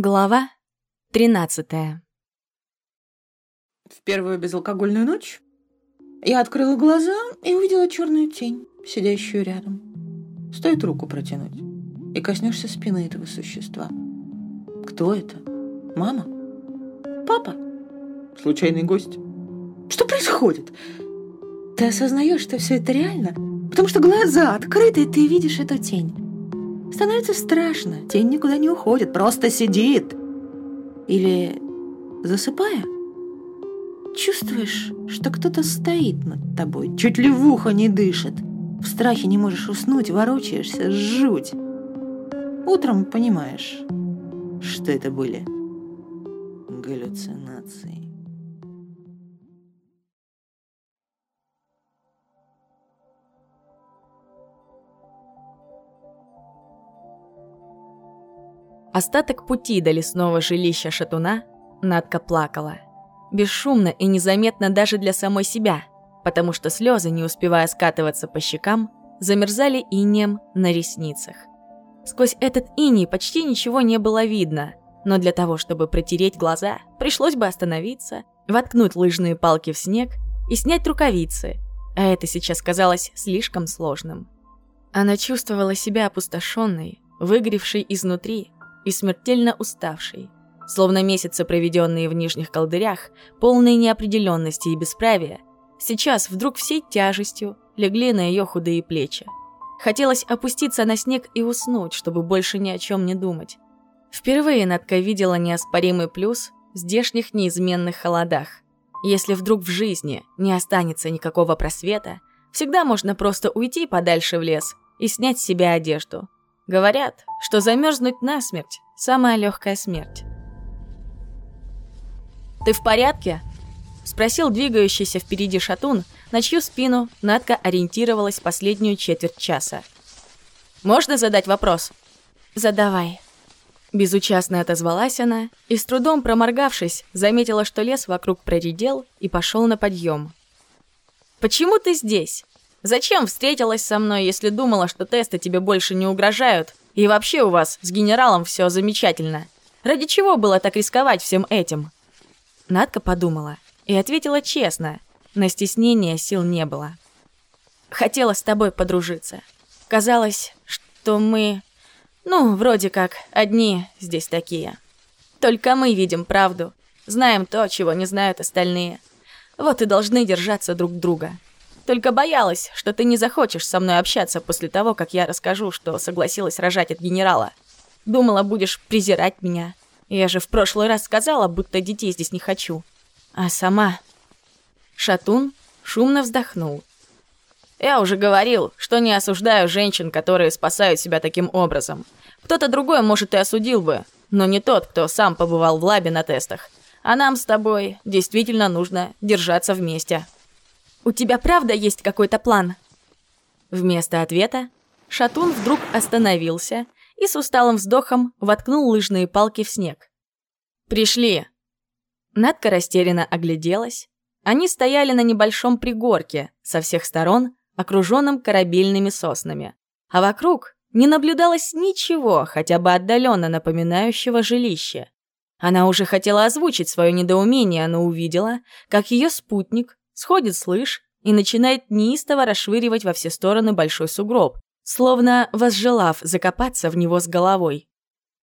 Глава 13 В первую безалкогольную ночь я открыла глаза и увидела черную тень, сидящую рядом. Стоит руку протянуть, и коснешься спины этого существа. Кто это? Мама? Папа? Случайный гость? Что происходит? Ты осознаешь, что все это реально? Потому что глаза открыты, и ты видишь эту тень. Становится страшно. Тень никуда не уходит, просто сидит. Или засыпая, чувствуешь, что кто-то стоит над тобой, чуть ли в ухо не дышит. В страхе не можешь уснуть, ворочаешься, жуть. Утром понимаешь, что это были галлюцинации. Остаток пути до лесного жилища шатуна Надка плакала. Бесшумно и незаметно даже для самой себя, потому что слезы, не успевая скатываться по щекам, замерзали инеем на ресницах. Сквозь этот иней почти ничего не было видно, но для того, чтобы протереть глаза, пришлось бы остановиться, воткнуть лыжные палки в снег и снять рукавицы, а это сейчас казалось слишком сложным. Она чувствовала себя опустошенной, выгоревшей изнутри, и смертельно уставший. Словно месяцы, проведенные в нижних колдырях, полные неопределенности и бесправия, сейчас вдруг всей тяжестью легли на ее худые плечи. Хотелось опуститься на снег и уснуть, чтобы больше ни о чем не думать. Впервые Надка видела неоспоримый плюс в здешних неизменных холодах. Если вдруг в жизни не останется никакого просвета, всегда можно просто уйти подальше в лес и снять с себя одежду. Говорят, что замерзнуть насмерть – самая легкая смерть. «Ты в порядке?» – спросил двигающийся впереди шатун, на чью спину Надка ориентировалась последнюю четверть часа. «Можно задать вопрос?» «Задавай». Безучастно отозвалась она и, с трудом проморгавшись, заметила, что лес вокруг проредел и пошел на подъем. «Почему ты здесь?» Зачем встретилась со мной, если думала, что тесты тебе больше не угрожают? И вообще у вас с генералом все замечательно. Ради чего было так рисковать всем этим?» Надка подумала и ответила честно. На стеснение сил не было. «Хотела с тобой подружиться. Казалось, что мы... Ну, вроде как, одни здесь такие. Только мы видим правду, знаем то, чего не знают остальные. Вот и должны держаться друг друга». Только боялась, что ты не захочешь со мной общаться после того, как я расскажу, что согласилась рожать от генерала. Думала, будешь презирать меня. Я же в прошлый раз сказала, будто детей здесь не хочу. А сама... Шатун шумно вздохнул. Я уже говорил, что не осуждаю женщин, которые спасают себя таким образом. Кто-то другой, может, и осудил бы, но не тот, кто сам побывал в лабе на тестах. А нам с тобой действительно нужно держаться вместе. «У тебя правда есть какой-то план?» Вместо ответа Шатун вдруг остановился и с усталым вздохом воткнул лыжные палки в снег. «Пришли!» Надка растерянно огляделась. Они стояли на небольшом пригорке, со всех сторон окруженном корабельными соснами. А вокруг не наблюдалось ничего, хотя бы отдаленно напоминающего жилище. Она уже хотела озвучить свое недоумение, но увидела, как ее спутник сходит с лыж и начинает неистово расшвыривать во все стороны большой сугроб, словно возжелав закопаться в него с головой.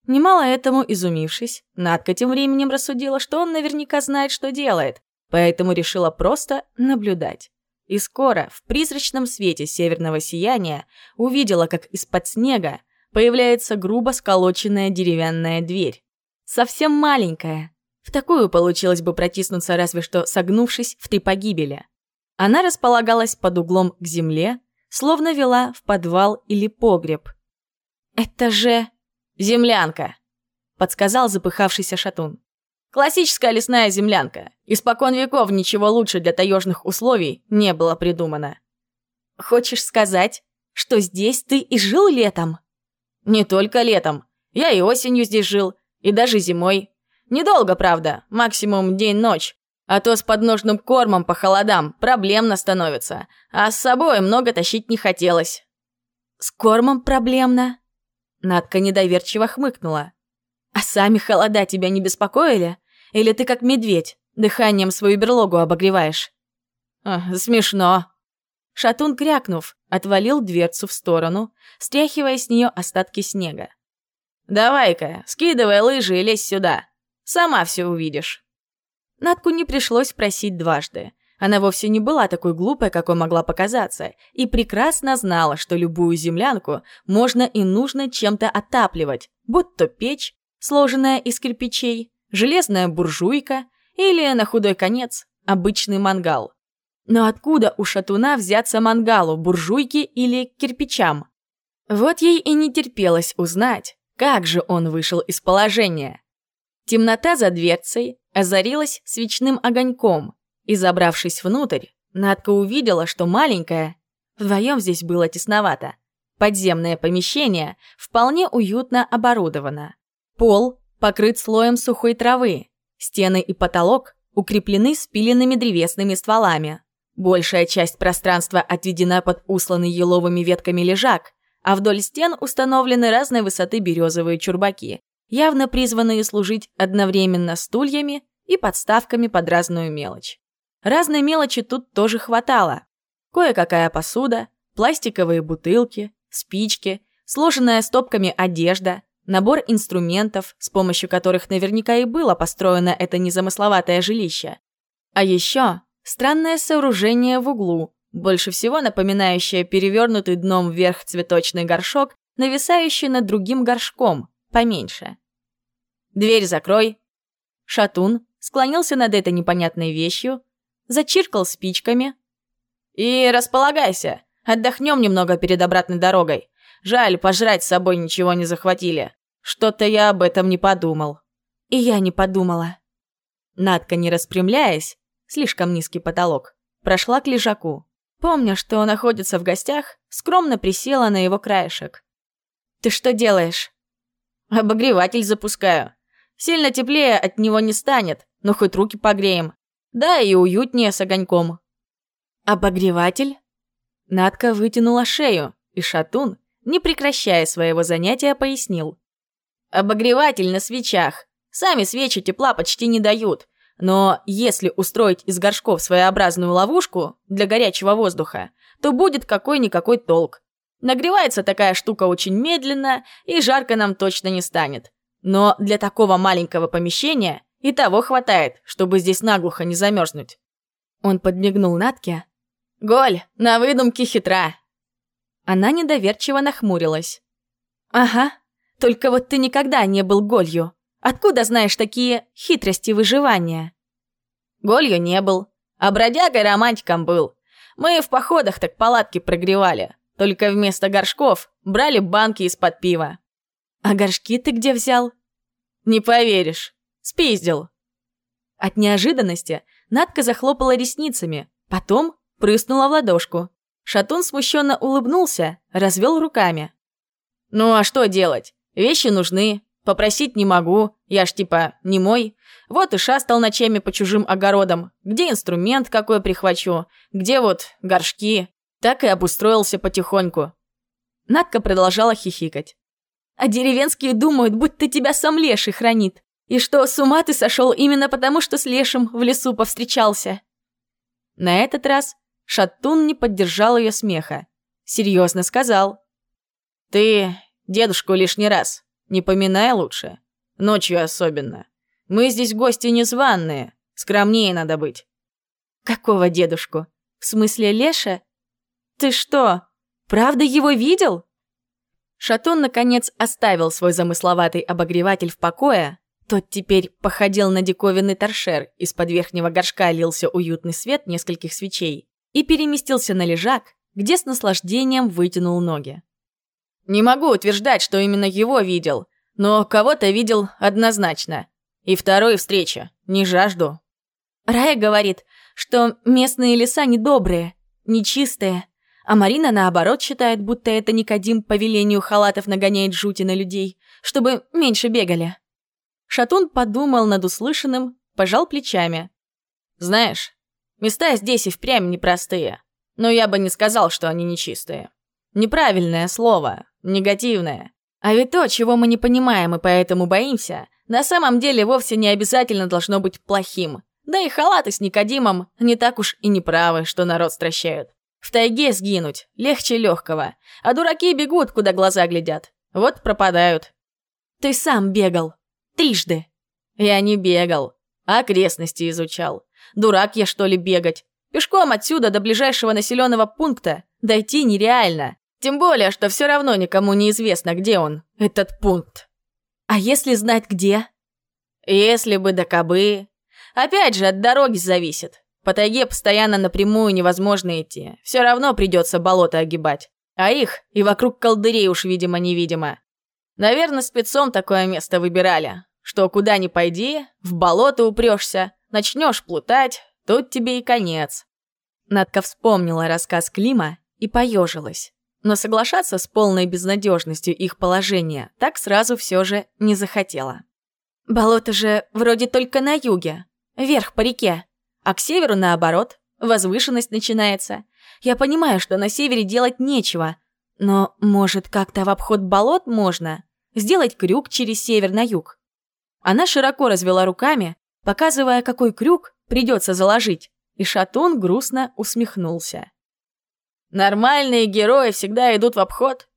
Немало этому изумившись, Надка тем временем рассудила, что он наверняка знает, что делает, поэтому решила просто наблюдать. И скоро, в призрачном свете северного сияния, увидела, как из-под снега появляется грубо сколоченная деревянная дверь. Совсем маленькая, в такую получилось бы протиснуться разве что согнувшись в три погибели. Она располагалась под углом к земле, словно вела в подвал или погреб. «Это же... землянка!» — подсказал запыхавшийся шатун. «Классическая лесная землянка. Испокон веков ничего лучше для таежных условий не было придумано». «Хочешь сказать, что здесь ты и жил летом?» «Не только летом. Я и осенью здесь жил, и даже зимой. Недолго, правда, максимум день-ночь. А то с подножным кормом по холодам проблемно становится. А с собой много тащить не хотелось. С кормом проблемно? Надка недоверчиво хмыкнула. А сами холода тебя не беспокоили? Или ты как медведь, дыханием свою берлогу обогреваешь?» а, «Смешно». Шатун, крякнув, отвалил дверцу в сторону, стряхивая с нее остатки снега. «Давай-ка, скидывай лыжи и лезь сюда. Сама все увидишь». Натку не пришлось просить дважды. Она вовсе не была такой глупой, какой могла показаться, и прекрасно знала, что любую землянку можно и нужно чем-то отапливать, будь то печь, сложенная из кирпичей, железная буржуйка или, на худой конец, обычный мангал. Но откуда у шатуна взяться мангалу, буржуйке или кирпичам? Вот ей и не терпелось узнать, как же он вышел из положения. Темнота за дверцей озарилась свечным огоньком, и, забравшись внутрь, Надка увидела, что маленькое, вдвоем здесь было тесновато, подземное помещение вполне уютно оборудовано. Пол покрыт слоем сухой травы, стены и потолок укреплены спиленными древесными стволами. Большая часть пространства отведена под усланный еловыми ветками лежак, а вдоль стен установлены разной высоты березовые чурбаки, явно призванные служить одновременно стульями и подставками под разную мелочь. Разной мелочи тут тоже хватало. Кое-какая посуда, пластиковые бутылки, спички, сложенная стопками одежда, набор инструментов, с помощью которых наверняка и было построено это незамысловатое жилище. А еще странное сооружение в углу, больше всего напоминающее перевернутый дном вверх цветочный горшок, нависающий над другим горшком, поменьше. «Дверь закрой!» Шатун склонился над этой непонятной вещью, зачиркал спичками. «И располагайся, отдохнем немного перед обратной дорогой. Жаль, пожрать с собой ничего не захватили. Что-то я об этом не подумал». И я не подумала. Надка, не распрямляясь, слишком низкий потолок, прошла к лежаку. Помня, что находится в гостях, скромно присела на его краешек. «Ты что делаешь?» «Обогреватель запускаю. Сильно теплее от него не станет, но хоть руки погреем. Да и уютнее с огоньком. Обогреватель? Надка вытянула шею, и Шатун, не прекращая своего занятия, пояснил. Обогреватель на свечах. Сами свечи тепла почти не дают. Но если устроить из горшков своеобразную ловушку для горячего воздуха, то будет какой-никакой толк. Нагревается такая штука очень медленно, и жарко нам точно не станет. Но для такого маленького помещения и того хватает, чтобы здесь наглухо не замерзнуть. Он подмигнул Натке. «Голь, на выдумке хитра!» Она недоверчиво нахмурилась. «Ага, только вот ты никогда не был голью. Откуда знаешь такие хитрости выживания?» Голью не был, а бродягой романтиком был. Мы в походах так палатки прогревали, только вместо горшков брали банки из-под пива. «А горшки ты где взял?» «Не поверишь. Спиздил!» От неожиданности Надка захлопала ресницами, потом прыснула в ладошку. Шатун смущенно улыбнулся, развел руками. «Ну а что делать? Вещи нужны, попросить не могу, я ж типа не мой. Вот и шастал ночами по чужим огородам. Где инструмент какой прихвачу, где вот горшки. Так и обустроился потихоньку». Надка продолжала хихикать. «А деревенские думают, будто тебя сам леший хранит. И что, с ума ты сошел именно потому, что с Лешим в лесу повстречался?» На этот раз Шатун не поддержал ее смеха. Серьезно сказал. «Ты дедушку лишний раз. Не поминай лучше. Ночью особенно. Мы здесь гости незваные. Скромнее надо быть». «Какого дедушку? В смысле Леша? Ты что, правда его видел?» Шатун, наконец, оставил свой замысловатый обогреватель в покое, тот теперь походил на диковинный торшер, из-под верхнего горшка лился уютный свет нескольких свечей и переместился на лежак, где с наслаждением вытянул ноги. «Не могу утверждать, что именно его видел, но кого-то видел однозначно. И второй встреча, не жажду». Рая говорит, что местные леса недобрые, нечистые, а Марина, наоборот, считает, будто это Никодим по велению халатов нагоняет жути на людей, чтобы меньше бегали. Шатун подумал над услышанным, пожал плечами. «Знаешь, места здесь и впрямь непростые, но я бы не сказал, что они нечистые. Неправильное слово, негативное. А ведь то, чего мы не понимаем и поэтому боимся, на самом деле вовсе не обязательно должно быть плохим. Да и халаты с Никодимом не так уж и неправы, что народ стращают. В тайге сгинуть легче легкого, а дураки бегут, куда глаза глядят. Вот пропадают. Ты сам бегал. Трижды. Я не бегал, а окрестности изучал. Дурак я, что ли, бегать? Пешком отсюда до ближайшего населенного пункта дойти нереально. Тем более, что все равно никому не известно, где он, этот пункт. А если знать где? Если бы до кобы. Опять же, от дороги зависит. По тайге постоянно напрямую невозможно идти. Все равно придется болото огибать. А их и вокруг колдырей уж видимо-невидимо. Наверное, спецом такое место выбирали. Что куда ни пойди, в болото упрешься, начнешь плутать, тут тебе и конец. Надка вспомнила рассказ Клима и поежилась. Но соглашаться с полной безнадежностью их положения так сразу все же не захотела. Болото же вроде только на юге, вверх по реке, а к северу наоборот, возвышенность начинается. Я понимаю, что на севере делать нечего, но, может, как-то в обход болот можно? Сделать крюк через север на юг? Она широко развела руками, показывая, какой крюк придется заложить, и Шатун грустно усмехнулся. Нормальные герои всегда идут в обход.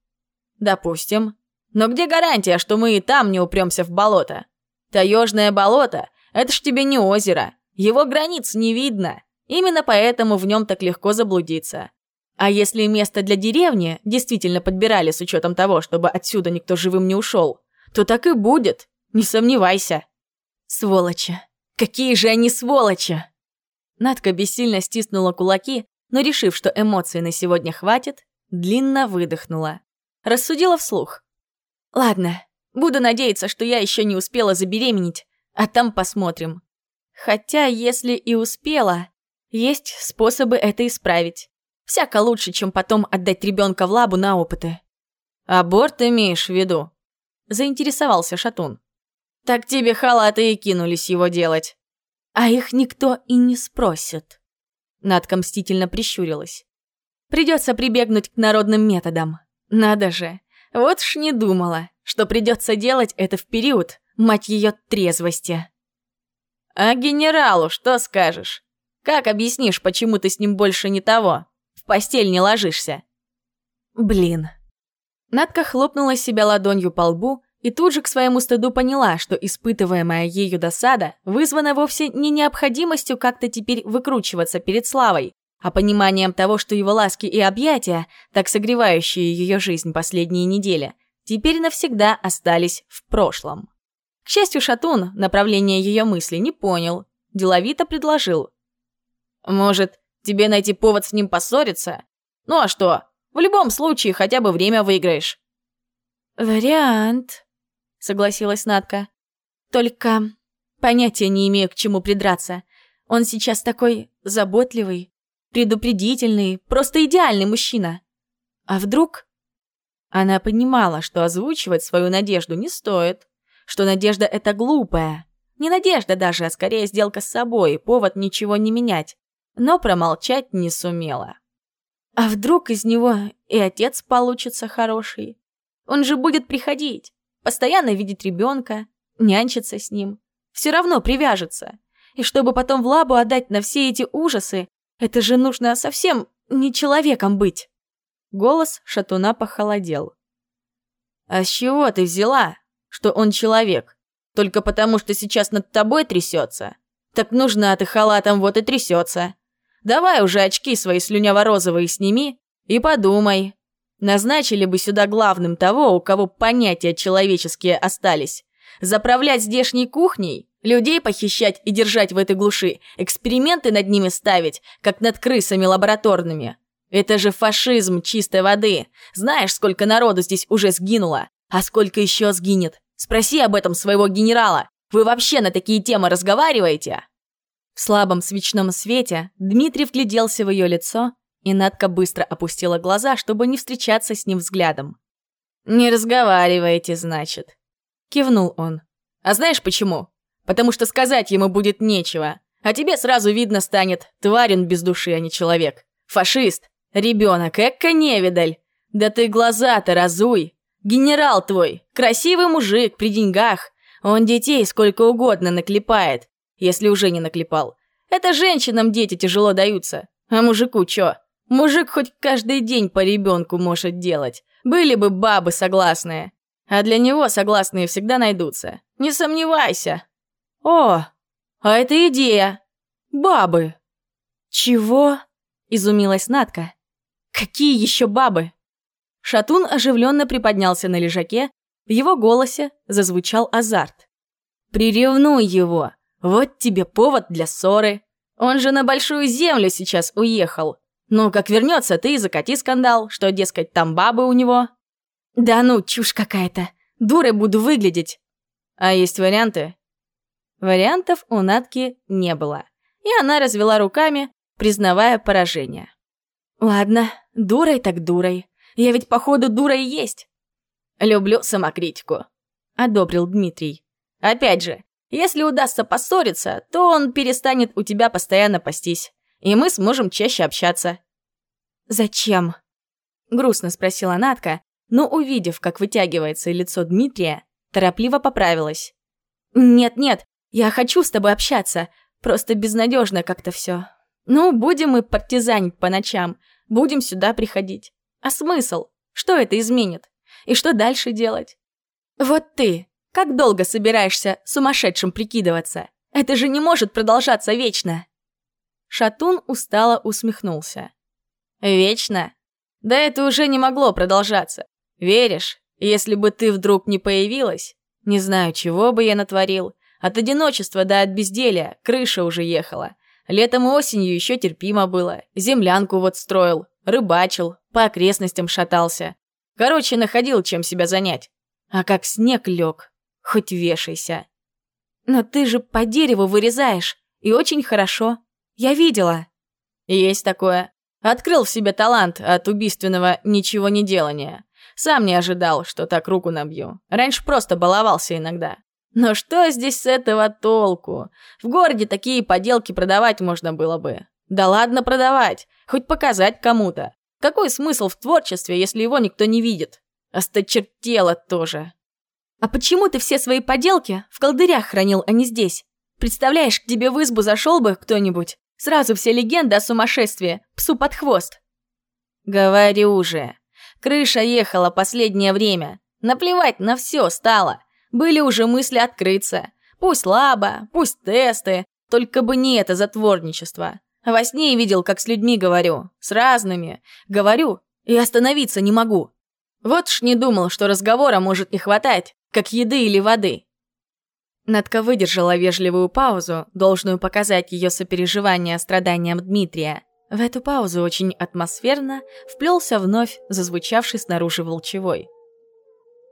Допустим. Но где гарантия, что мы и там не упремся в болото? Таежное болото — это ж тебе не озеро. Его границ не видно. Именно поэтому в нем так легко заблудиться. А если место для деревни действительно подбирали с учетом того, чтобы отсюда никто живым не ушел, то так и будет, не сомневайся. Сволочи. Какие же они сволочи! Надка бессильно стиснула кулаки, но, решив, что эмоций на сегодня хватит, длинно выдохнула. Рассудила вслух. «Ладно, буду надеяться, что я еще не успела забеременеть, а там посмотрим. Хотя, если и успела, есть способы это исправить. Всяко лучше, чем потом отдать ребенка в лабу на опыты». «Аборт имеешь в виду?» Заинтересовался Шатун. «Так тебе халаты и кинулись его делать». «А их никто и не спросит». Надка мстительно прищурилась. Придется прибегнуть к народным методам. Надо же. Вот ж не думала, что придется делать это в период, мать ее, трезвости. А генералу что скажешь? Как объяснишь, почему ты с ним больше не того? В постель не ложишься? Блин. Надка хлопнула себя ладонью по лбу и тут же к своему стыду поняла, что испытываемая ею досада вызвана вовсе не необходимостью как-то теперь выкручиваться перед Славой, а пониманием того, что его ласки и объятия, так согревающие ее жизнь последние недели, теперь навсегда остались в прошлом. К счастью, Шатун направление ее мысли не понял, деловито предложил. «Может, тебе найти повод с ним поссориться? Ну а что, в любом случае хотя бы время выиграешь». «Вариант», согласилась Надка. Только понятия не имею, к чему придраться. Он сейчас такой заботливый, предупредительный, просто идеальный мужчина. А вдруг... Она понимала, что озвучивать свою надежду не стоит, что надежда — это глупая. Не надежда даже, а скорее сделка с собой, повод ничего не менять. Но промолчать не сумела. А вдруг из него и отец получится хороший? Он же будет приходить, Постоянно видеть ребенка, нянчиться с ним. Все равно привяжется. И чтобы потом в лабу отдать на все эти ужасы, это же нужно совсем не человеком быть. Голос шатуна похолодел. «А с чего ты взяла, что он человек? Только потому, что сейчас над тобой трясется? Так нужна ты халатом, вот и трясется. Давай уже очки свои слюняво-розовые сними и подумай, Назначили бы сюда главным того, у кого понятия человеческие остались. Заправлять здешней кухней, людей похищать и держать в этой глуши, эксперименты над ними ставить, как над крысами лабораторными. Это же фашизм чистой воды. Знаешь, сколько народу здесь уже сгинуло? А сколько еще сгинет? Спроси об этом своего генерала. Вы вообще на такие темы разговариваете?» В слабом свечном свете Дмитрий вгляделся в ее лицо и Надка быстро опустила глаза, чтобы не встречаться с ним взглядом. «Не разговариваете, значит?» Кивнул он. «А знаешь почему? Потому что сказать ему будет нечего. А тебе сразу видно станет, тварь он без души, а не человек. Фашист, ребенок, эка невидаль. Да ты глаза-то разуй. Генерал твой, красивый мужик, при деньгах. Он детей сколько угодно наклепает, если уже не наклепал. Это женщинам дети тяжело даются. А мужику чё? Мужик хоть каждый день по ребенку может делать. Были бы бабы согласные. А для него согласные всегда найдутся. Не сомневайся. О, а это идея. Бабы. Чего? Изумилась Натка. Какие еще бабы? Шатун оживленно приподнялся на лежаке, в его голосе зазвучал азарт. «Приревнуй его! Вот тебе повод для ссоры! Он же на Большую Землю сейчас уехал! Ну, как вернется, ты и закати скандал, что, дескать, там бабы у него!» «Да ну, чушь какая-то! Дурой буду выглядеть!» «А есть варианты?» Вариантов у Натки не было, и она развела руками, признавая поражение. «Ладно, дурой так дурой. Я ведь, походу, дура и есть. «Люблю самокритику», — одобрил Дмитрий. «Опять же, если удастся поссориться, то он перестанет у тебя постоянно пастись, и мы сможем чаще общаться». «Зачем?» — грустно спросила Натка, но, увидев, как вытягивается лицо Дмитрия, торопливо поправилась. «Нет-нет, я хочу с тобой общаться, просто безнадежно как-то все. Ну, будем мы партизанить по ночам, будем сюда приходить. А смысл? Что это изменит? И что дальше делать? Вот ты, как долго собираешься сумасшедшим прикидываться? Это же не может продолжаться вечно. Шатун устало усмехнулся. Вечно? Да это уже не могло продолжаться. Веришь, если бы ты вдруг не появилась, не знаю, чего бы я натворил. От одиночества до от безделия крыша уже ехала. Летом и осенью еще терпимо было. Землянку вот строил, рыбачил, по окрестностям шатался. Короче, находил, чем себя занять. А как снег лег, хоть вешайся. Но ты же по дереву вырезаешь, и очень хорошо. Я видела. Есть такое. Открыл в себе талант от убийственного ничего не делания. Сам не ожидал, что так руку набью. Раньше просто баловался иногда. Но что здесь с этого толку? В городе такие поделки продавать можно было бы. Да ладно продавать, хоть показать кому-то. Какой смысл в творчестве, если его никто не видит? Осточертело тоже. А почему ты все свои поделки в колдырях хранил, а не здесь? Представляешь, к тебе в избу зашел бы кто-нибудь. Сразу все легенды о сумасшествии, псу под хвост. Говорю же, крыша ехала последнее время. Наплевать на все стало. Были уже мысли открыться. Пусть лаба, пусть тесты, только бы не это затворничество. Во сне видел, как с людьми говорю. С разными. Говорю и остановиться не могу. Вот ж не думал, что разговора может не хватать, как еды или воды. Надка выдержала вежливую паузу, должную показать ее сопереживание страданиям Дмитрия. В эту паузу очень атмосферно вплелся вновь зазвучавший снаружи волчевой.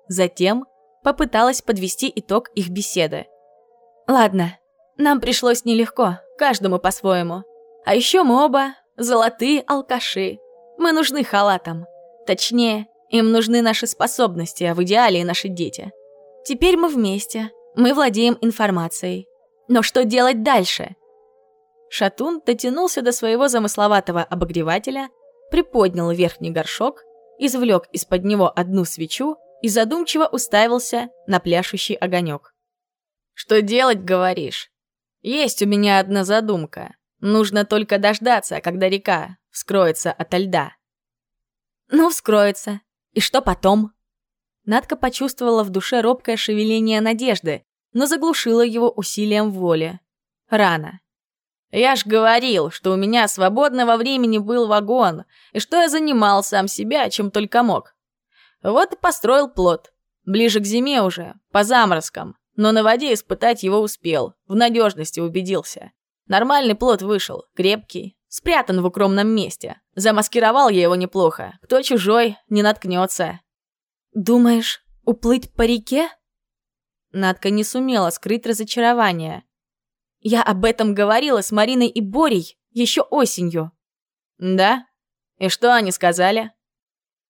Затем попыталась подвести итог их беседы. «Ладно, нам пришлось нелегко, каждому по-своему. А еще мы оба золотые алкаши. Мы нужны халатам. Точнее, им нужны наши способности, а в идеале наши дети. Теперь мы вместе. Мы владеем информацией. Но что делать дальше? Шатун дотянулся до своего замысловатого обогревателя, приподнял верхний горшок, извлек из-под него одну свечу и задумчиво уставился на пляшущий огонек. «Что делать, говоришь? Есть у меня одна задумка. Нужно только дождаться, когда река вскроется ото льда. Ну, вскроется. И что потом? Надка почувствовала в душе робкое шевеление надежды, но заглушила его усилием воли. Рано. Я ж говорил, что у меня свободного времени был вагон, и что я занимал сам себя, чем только мог. Вот и построил плот. Ближе к зиме уже, по заморозкам, но на воде испытать его успел, в надежности убедился. Нормальный плод вышел, крепкий, спрятан в укромном месте. Замаскировал я его неплохо. Кто чужой, не наткнется. «Думаешь, уплыть по реке?» Надка не сумела скрыть разочарование. «Я об этом говорила с Мариной и Борей еще осенью». «Да? И что они сказали?»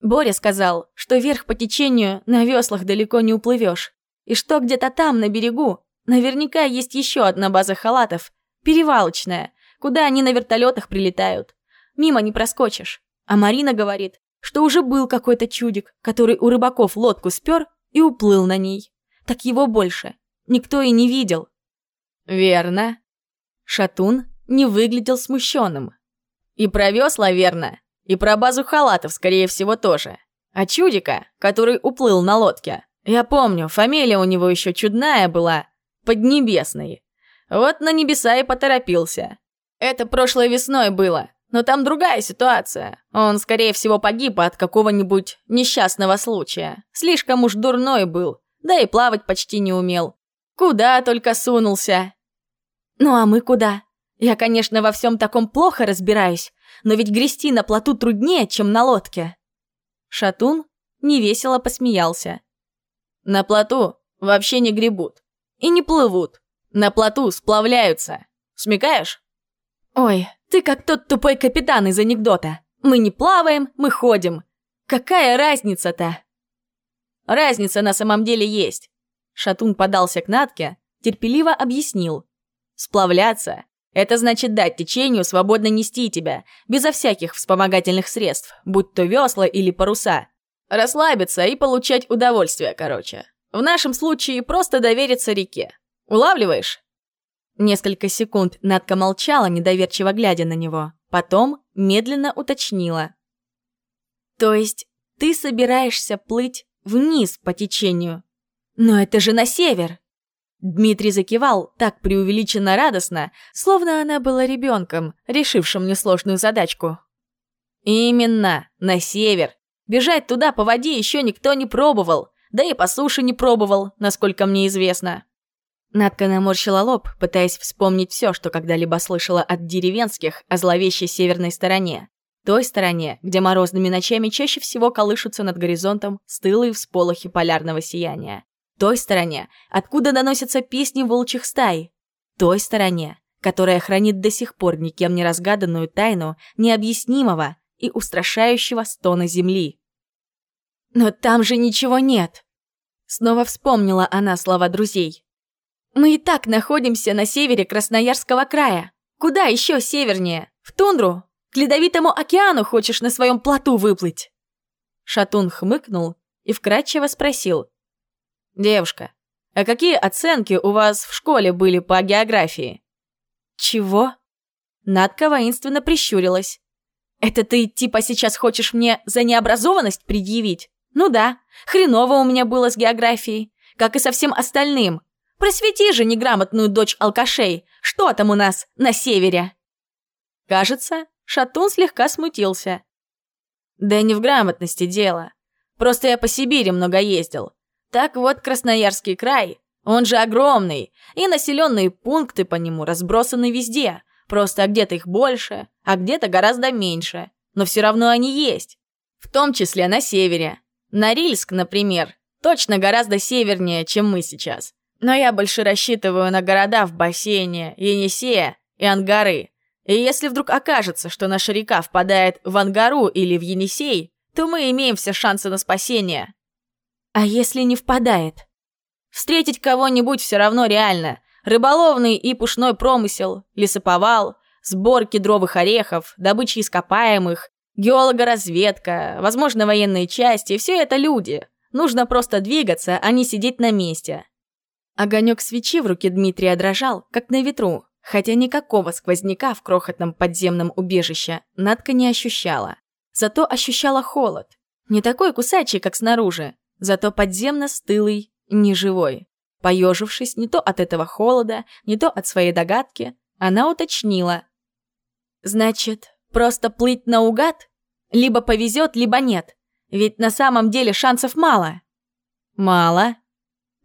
Боря сказал, что вверх по течению на веслах далеко не уплывешь, и что где-то там, на берегу, наверняка есть еще одна база халатов, Перевалочная, куда они на вертолетах прилетают. Мимо не проскочишь. А Марина говорит, что уже был какой-то чудик, который у рыбаков лодку спер и уплыл на ней. Так его больше. Никто и не видел. Верно. Шатун не выглядел смущенным. И про весла верно, и про базу халатов, скорее всего, тоже. А чудика, который уплыл на лодке, я помню, фамилия у него еще чудная была, Поднебесный. Вот на небеса и поторопился. Это прошлой весной было, но там другая ситуация. Он, скорее всего, погиб от какого-нибудь несчастного случая. Слишком уж дурной был, да и плавать почти не умел. Куда только сунулся. Ну а мы куда? Я, конечно, во всем таком плохо разбираюсь, но ведь грести на плоту труднее, чем на лодке. Шатун невесело посмеялся. На плоту вообще не гребут. И не плывут. На плоту сплавляются. Смекаешь? Ой, ты как тот тупой капитан из анекдота. Мы не плаваем, мы ходим. Какая разница-то? Разница на самом деле есть. Шатун подался к Натке, терпеливо объяснил. Сплавляться – это значит дать течению свободно нести тебя, безо всяких вспомогательных средств, будь то весла или паруса. Расслабиться и получать удовольствие, короче. В нашем случае просто довериться реке. Улавливаешь? Несколько секунд Надка молчала, недоверчиво глядя на него. Потом медленно уточнила. «То есть ты собираешься плыть вниз по течению? Но это же на север!» Дмитрий закивал так преувеличенно радостно, словно она была ребенком, решившим несложную задачку. «Именно, на север. Бежать туда по воде еще никто не пробовал, да и по суше не пробовал, насколько мне известно. Надка наморщила лоб, пытаясь вспомнить все, что когда-либо слышала от деревенских о зловещей северной стороне. Той стороне, где морозными ночами чаще всего колышутся над горизонтом стылые всполохи полярного сияния. Той стороне, откуда доносятся песни волчьих стай. Той стороне, которая хранит до сих пор никем не разгаданную тайну необъяснимого и устрашающего стона земли. «Но там же ничего нет!» Снова вспомнила она слова друзей. Мы и так находимся на севере Красноярского края. Куда еще севернее? В тундру? К ледовитому океану хочешь на своем плоту выплыть?» Шатун хмыкнул и вкратчиво спросил. «Девушка, а какие оценки у вас в школе были по географии?» «Чего?» Надка воинственно прищурилась. «Это ты типа сейчас хочешь мне за необразованность предъявить? Ну да, хреново у меня было с географией, как и со всем остальным. Просвети же неграмотную дочь алкашей. Что там у нас на севере?» Кажется, Шатун слегка смутился. «Да не в грамотности дело. Просто я по Сибири много ездил. Так вот, Красноярский край, он же огромный, и населенные пункты по нему разбросаны везде. Просто где-то их больше, а где-то гораздо меньше. Но все равно они есть. В том числе на севере. Норильск, например, точно гораздо севернее, чем мы сейчас. Но я больше рассчитываю на города в бассейне, Енисея и Ангары. И если вдруг окажется, что наша река впадает в Ангару или в Енисей, то мы имеем все шансы на спасение. А если не впадает? Встретить кого-нибудь все равно реально. Рыболовный и пушной промысел, лесоповал, сбор кедровых орехов, добыча ископаемых, геологоразведка, возможно, военные части – все это люди. Нужно просто двигаться, а не сидеть на месте. Огонек свечи в руке Дмитрия дрожал, как на ветру, хотя никакого сквозняка в крохотном подземном убежище Надка не ощущала. Зато ощущала холод. Не такой кусачий, как снаружи, зато подземно стылый, неживой. Поежившись не то от этого холода, не то от своей догадки, она уточнила. «Значит, просто плыть наугад? Либо повезет, либо нет. Ведь на самом деле шансов мало». «Мало»,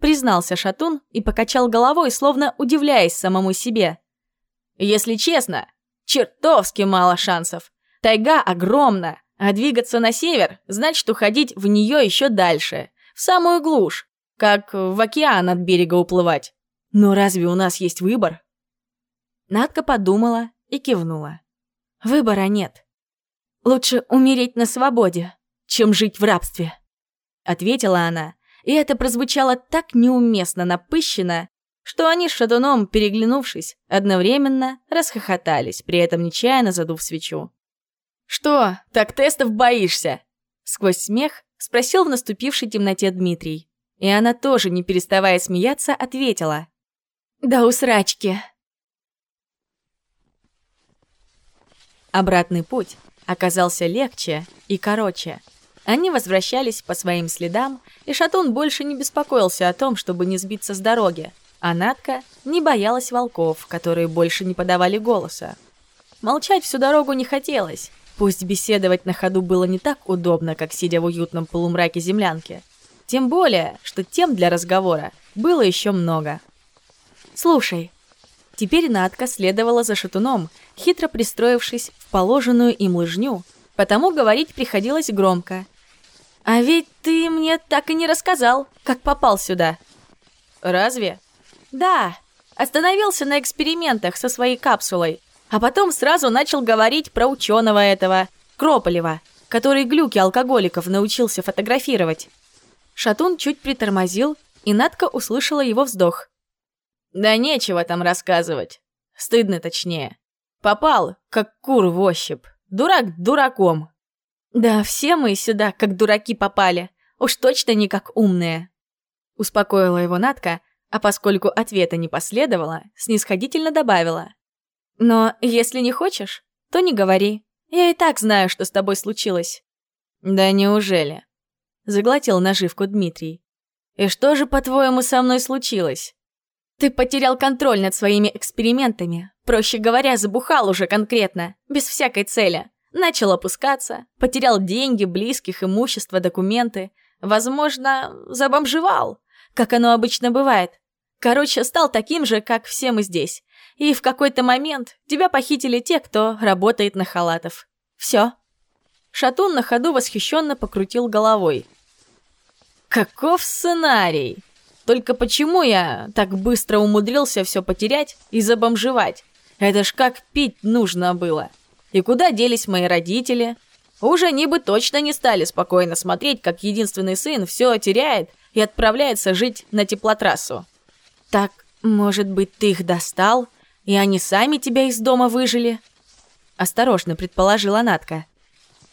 признался Шатун и покачал головой, словно удивляясь самому себе. «Если честно, чертовски мало шансов. Тайга огромна, а двигаться на север значит уходить в нее еще дальше, в самую глушь, как в океан от берега уплывать. Но разве у нас есть выбор?» Надка подумала и кивнула. «Выбора нет. Лучше умереть на свободе, чем жить в рабстве», — ответила она и это прозвучало так неуместно напыщенно, что они с Шатуном, переглянувшись, одновременно расхохотались, при этом нечаянно задув свечу. «Что, так тестов боишься?» Сквозь смех спросил в наступившей темноте Дмитрий. И она тоже, не переставая смеяться, ответила. «Да усрачки!» Обратный путь оказался легче и короче. Они возвращались по своим следам, и Шатун больше не беспокоился о том, чтобы не сбиться с дороги, а Натка не боялась волков, которые больше не подавали голоса. Молчать всю дорогу не хотелось, пусть беседовать на ходу было не так удобно, как сидя в уютном полумраке землянки. Тем более, что тем для разговора было еще много. «Слушай», Теперь Натка следовала за шатуном, хитро пристроившись в положенную им лыжню, потому говорить приходилось громко. «А ведь ты мне так и не рассказал, как попал сюда». «Разве?» «Да, остановился на экспериментах со своей капсулой, а потом сразу начал говорить про ученого этого, Крополева, который глюки алкоголиков научился фотографировать». Шатун чуть притормозил, и Натка услышала его вздох. «Да нечего там рассказывать. Стыдно точнее. Попал, как кур в ощупь. Дурак дураком. Да, все мы сюда, как дураки, попали. Уж точно не как умные. Успокоила его Натка, а поскольку ответа не последовало, снисходительно добавила. Но если не хочешь, то не говори. Я и так знаю, что с тобой случилось. Да неужели? Заглотил наживку Дмитрий. И что же, по-твоему, со мной случилось? Ты потерял контроль над своими экспериментами. Проще говоря, забухал уже конкретно, без всякой цели. Начал опускаться, потерял деньги, близких, имущество, документы. Возможно, забомжевал, как оно обычно бывает. Короче, стал таким же, как все мы здесь. И в какой-то момент тебя похитили те, кто работает на халатов. Все. Шатун на ходу восхищенно покрутил головой. Каков сценарий? Только почему я так быстро умудрился все потерять и забомжевать? Это ж как пить нужно было. И куда делись мои родители? Уже они бы точно не стали спокойно смотреть, как единственный сын все теряет и отправляется жить на теплотрассу. Так, может быть, ты их достал, и они сами тебя из дома выжили? Осторожно предположила Натка.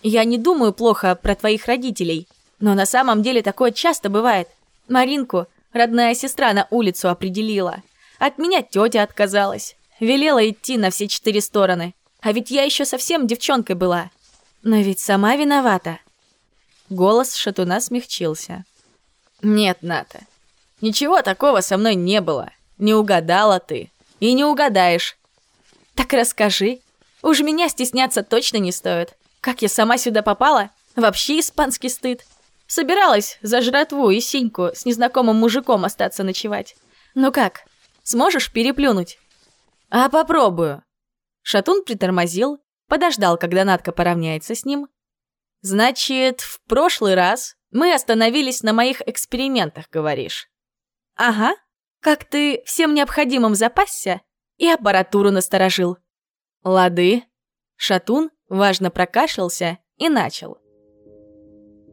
Я не думаю плохо про твоих родителей, но на самом деле такое часто бывает. Маринку родная сестра на улицу определила. От меня тетя отказалась. Велела идти на все четыре стороны. А ведь я еще совсем девчонкой была. Но ведь сама виновата. Голос шатуна смягчился. Нет, Ната, ничего такого со мной не было. Не угадала ты. И не угадаешь. Так расскажи. Уж меня стесняться точно не стоит. Как я сама сюда попала? Вообще испанский стыд. Собиралась за жратву и синьку с незнакомым мужиком остаться ночевать. Ну как, сможешь переплюнуть? А попробую. Шатун притормозил, подождал, когда Надка поравняется с ним. Значит, в прошлый раз мы остановились на моих экспериментах, говоришь? Ага. Как ты всем необходимым запасся и аппаратуру насторожил. Лады. Шатун важно прокашлялся и начал.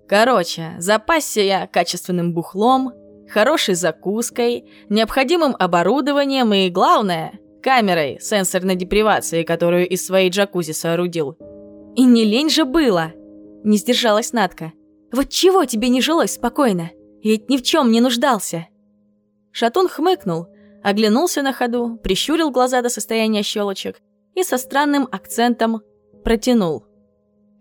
Короче, запасся я качественным бухлом, хорошей закуской, необходимым оборудованием и, главное, камерой сенсорной депривации, которую из своей джакузи соорудил. И не лень же было! Не сдержалась Надка. Вот чего тебе не жилось спокойно? Ведь ни в чем не нуждался. Шатун хмыкнул, оглянулся на ходу, прищурил глаза до состояния щелочек и со странным акцентом протянул.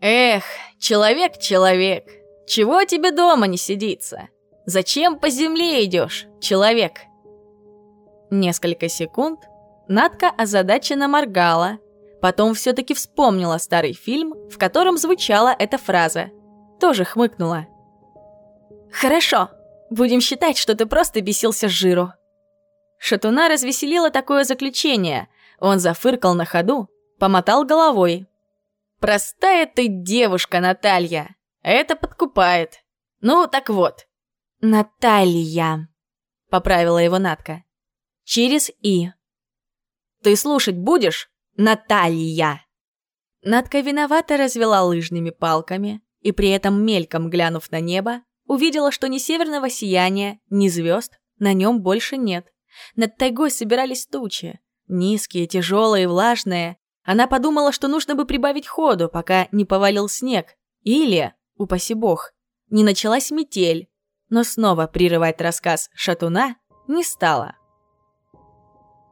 «Эх, человек-человек, чего тебе дома не сидится? Зачем по земле идешь, человек?» Несколько секунд Надка озадаченно моргала, потом все-таки вспомнила старый фильм, в котором звучала эта фраза. Тоже хмыкнула. «Хорошо, будем считать, что ты просто бесился с жиру». Шатуна развеселило такое заключение. Он зафыркал на ходу, помотал головой. «Простая ты девушка, Наталья! Это подкупает. Ну, так вот. Наталья, поправила его Натка. Через «и». Ты слушать будешь? Наталья. Натка виновато развела лыжными палками и при этом мельком глянув на небо, увидела, что ни северного сияния, ни звезд на нем больше нет. Над тайгой собирались тучи. Низкие, тяжелые, влажные. Она подумала, что нужно бы прибавить ходу, пока не повалил снег. Или упаси бог, не началась метель, но снова прерывать рассказ шатуна не стала.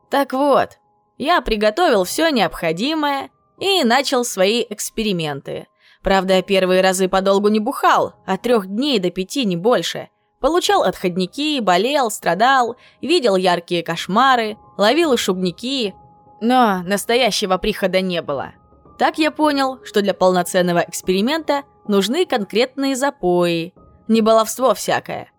Так вот, я приготовил все необходимое и начал свои эксперименты. Правда, первые разы подолгу не бухал, от трех дней до пяти не больше. Получал отходники, болел, страдал, видел яркие кошмары, ловил шубники, но настоящего прихода не было. Так я понял, что для полноценного эксперимента нужны конкретные запои, не баловство всякое.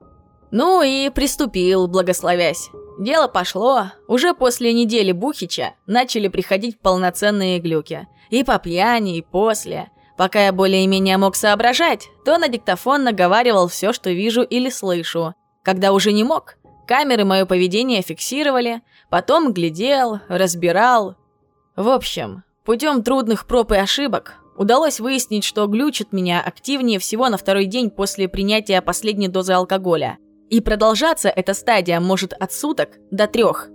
Ну и приступил, благословясь. Дело пошло. Уже после недели Бухича начали приходить полноценные глюки. И по пьяни, и после. Пока я более-менее мог соображать, то на диктофон наговаривал все, что вижу или слышу. Когда уже не мог, камеры мое поведение фиксировали, потом глядел, разбирал. В общем, путем трудных проб и ошибок удалось выяснить, что глючит меня активнее всего на второй день после принятия последней дозы алкоголя. И продолжаться эта стадия может от суток до трех.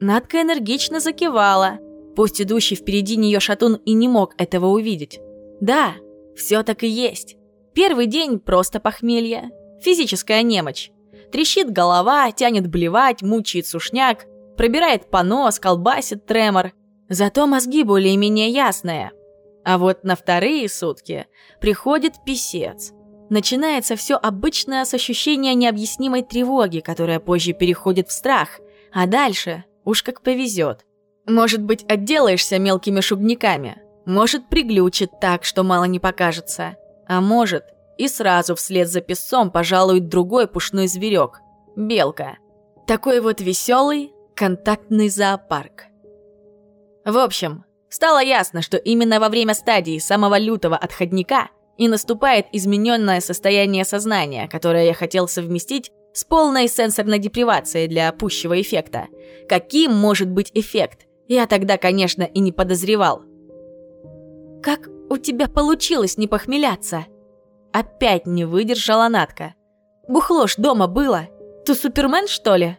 Надка энергично закивала, пусть идущий впереди нее шатун и не мог этого увидеть. Да, все так и есть. Первый день просто похмелье, физическая немочь. Трещит голова, тянет блевать, мучает сушняк, пробирает понос, колбасит тремор. Зато мозги более-менее ясные. А вот на вторые сутки приходит писец – начинается все обычное с ощущения необъяснимой тревоги, которая позже переходит в страх, а дальше уж как повезет. Может быть, отделаешься мелкими шугниками, может, приглючит так, что мало не покажется, а может, и сразу вслед за песцом пожалует другой пушной зверек – белка. Такой вот веселый, контактный зоопарк. В общем, стало ясно, что именно во время стадии самого лютого отходника – и наступает измененное состояние сознания, которое я хотел совместить с полной сенсорной депривацией для пущего эффекта. Каким может быть эффект? Я тогда, конечно, и не подозревал. «Как у тебя получилось не похмеляться?» Опять не выдержала Натка. «Бухло ж дома было. Ты супермен, что ли?»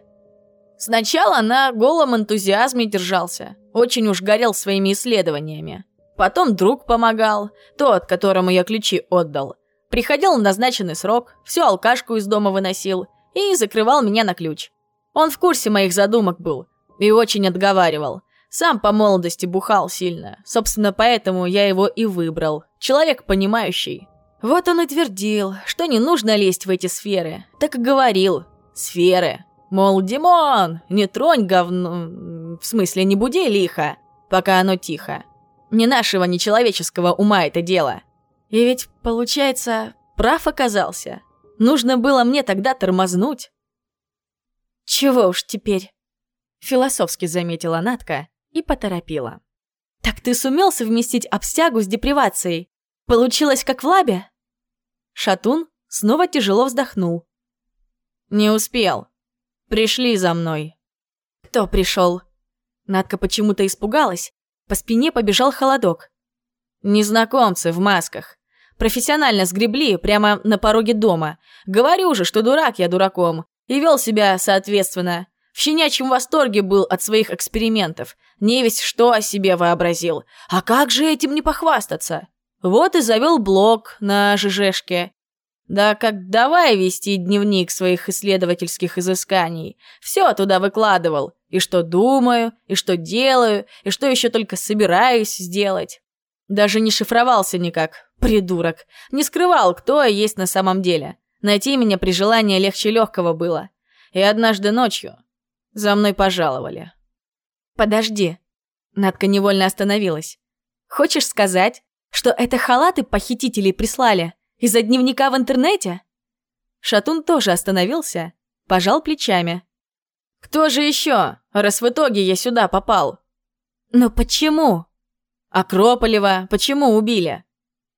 Сначала на голом энтузиазме держался. Очень уж горел своими исследованиями. Потом друг помогал, тот, которому я ключи отдал. Приходил в назначенный срок, всю алкашку из дома выносил и закрывал меня на ключ. Он в курсе моих задумок был и очень отговаривал. Сам по молодости бухал сильно, собственно, поэтому я его и выбрал. Человек понимающий. Вот он и твердил, что не нужно лезть в эти сферы. Так и говорил. Сферы. Мол, Димон, не тронь говно... В смысле, не буди лихо, пока оно тихо. Не нашего нечеловеческого ума это дело. И ведь, получается, прав оказался. Нужно было мне тогда тормознуть. Чего уж теперь? Философски заметила Натка и поторопила. Так ты сумел совместить обстягу с депривацией? Получилось как в лабе? Шатун снова тяжело вздохнул. Не успел. Пришли за мной. Кто пришел? Надка почему-то испугалась по спине побежал холодок. Незнакомцы в масках. Профессионально сгребли прямо на пороге дома. Говорю же, что дурак я дураком. И вел себя соответственно. В щенячьем восторге был от своих экспериментов. Не весь что о себе вообразил. А как же этим не похвастаться? Вот и завел блог на ЖЖшке. Да как давай вести дневник своих исследовательских изысканий. Все туда выкладывал. И что думаю, и что делаю, и что еще только собираюсь сделать. Даже не шифровался никак, придурок. Не скрывал, кто я есть на самом деле. Найти меня при желании легче легкого было. И однажды ночью за мной пожаловали. «Подожди». Надка невольно остановилась. «Хочешь сказать, что это халаты похитителей прислали из-за дневника в интернете?» Шатун тоже остановился, пожал плечами. «Кто же еще, раз в итоге я сюда попал?» «Но почему?» «Акрополева почему убили?»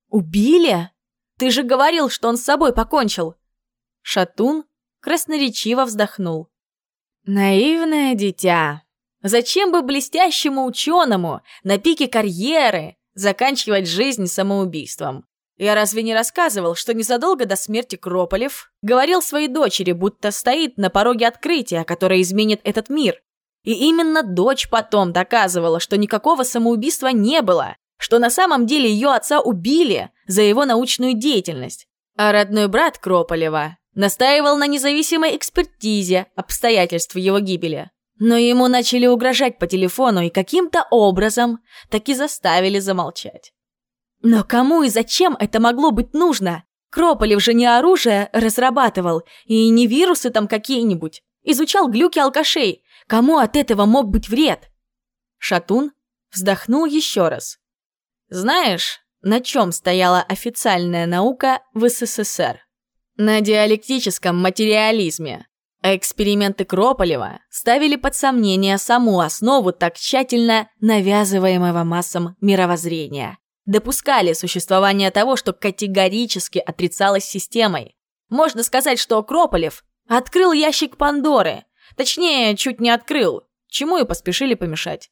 «Убили? Ты же говорил, что он с собой покончил!» Шатун красноречиво вздохнул. «Наивное дитя! Зачем бы блестящему ученому на пике карьеры заканчивать жизнь самоубийством? Я разве не рассказывал, что незадолго до смерти Крополев говорил своей дочери, будто стоит на пороге открытия, которое изменит этот мир? И именно дочь потом доказывала, что никакого самоубийства не было, что на самом деле ее отца убили, за его научную деятельность. А родной брат Крополева настаивал на независимой экспертизе обстоятельств его гибели. Но ему начали угрожать по телефону и каким-то образом таки заставили замолчать. Но кому и зачем это могло быть нужно? Крополев же не оружие разрабатывал, и не вирусы там какие-нибудь. Изучал глюки алкашей. Кому от этого мог быть вред? Шатун вздохнул еще раз. Знаешь, на чем стояла официальная наука в СССР? На диалектическом материализме. А эксперименты Крополева ставили под сомнение саму основу так тщательно навязываемого массам мировоззрения. Допускали существование того, что категорически отрицалось системой. Можно сказать, что Крополев открыл ящик Пандоры. Точнее, чуть не открыл, чему и поспешили помешать.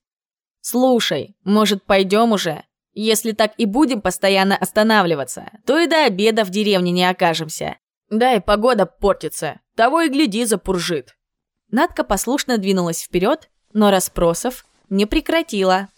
«Слушай, может, пойдем уже? Если так и будем постоянно останавливаться, то и до обеда в деревне не окажемся. Да и погода портится, того и гляди запуржит». Надка послушно двинулась вперед, но расспросов не прекратила.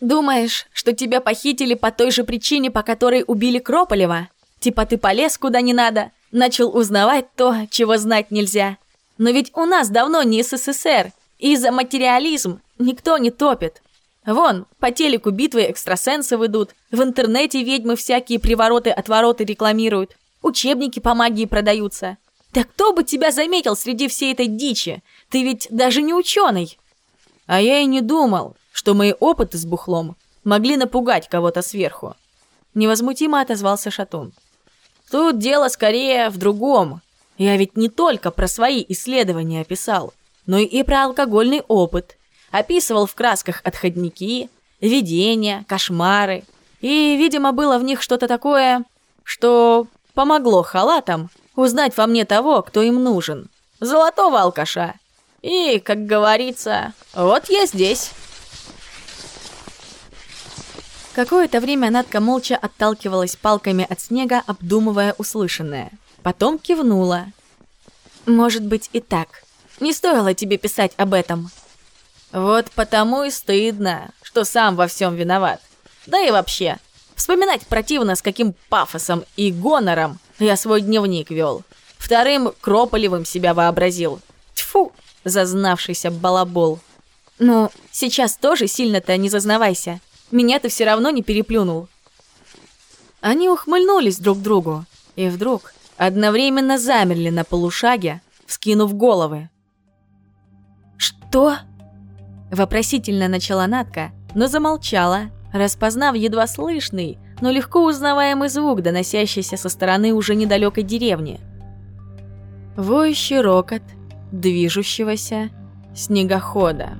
«Думаешь, что тебя похитили по той же причине, по которой убили Крополева? Типа ты полез куда не надо, начал узнавать то, чего знать нельзя. Но ведь у нас давно не СССР, и за материализм никто не топит. Вон, по телеку битвы экстрасенсов идут, в интернете ведьмы всякие привороты-отвороты рекламируют, учебники по магии продаются. Да кто бы тебя заметил среди всей этой дичи? Ты ведь даже не ученый. А я и не думал, что мои опыты с бухлом могли напугать кого-то сверху. Невозмутимо отозвался Шатун. Тут дело скорее в другом. Я ведь не только про свои исследования описал, но и про алкогольный опыт. Описывал в красках отходники, видения, кошмары. И, видимо, было в них что-то такое, что помогло халатам узнать во мне того, кто им нужен. Золотого алкаша. И, как говорится, вот я здесь. Какое-то время Надка молча отталкивалась палками от снега, обдумывая услышанное. Потом кивнула. «Может быть и так. Не стоило тебе писать об этом». «Вот потому и стыдно, что сам во всем виноват. Да и вообще, вспоминать противно, с каким пафосом и гонором я свой дневник вел. Вторым Крополевым себя вообразил. Тьфу, зазнавшийся балабол. Ну, сейчас тоже сильно-то не зазнавайся. Меня ты все равно не переплюнул». Они ухмыльнулись друг другу, и вдруг одновременно замерли на полушаге, вскинув головы. «Что?» Вопросительно начала Натка, но замолчала, распознав едва слышный, но легко узнаваемый звук, доносящийся со стороны уже недалекой деревни. Воющий рокот движущегося снегохода.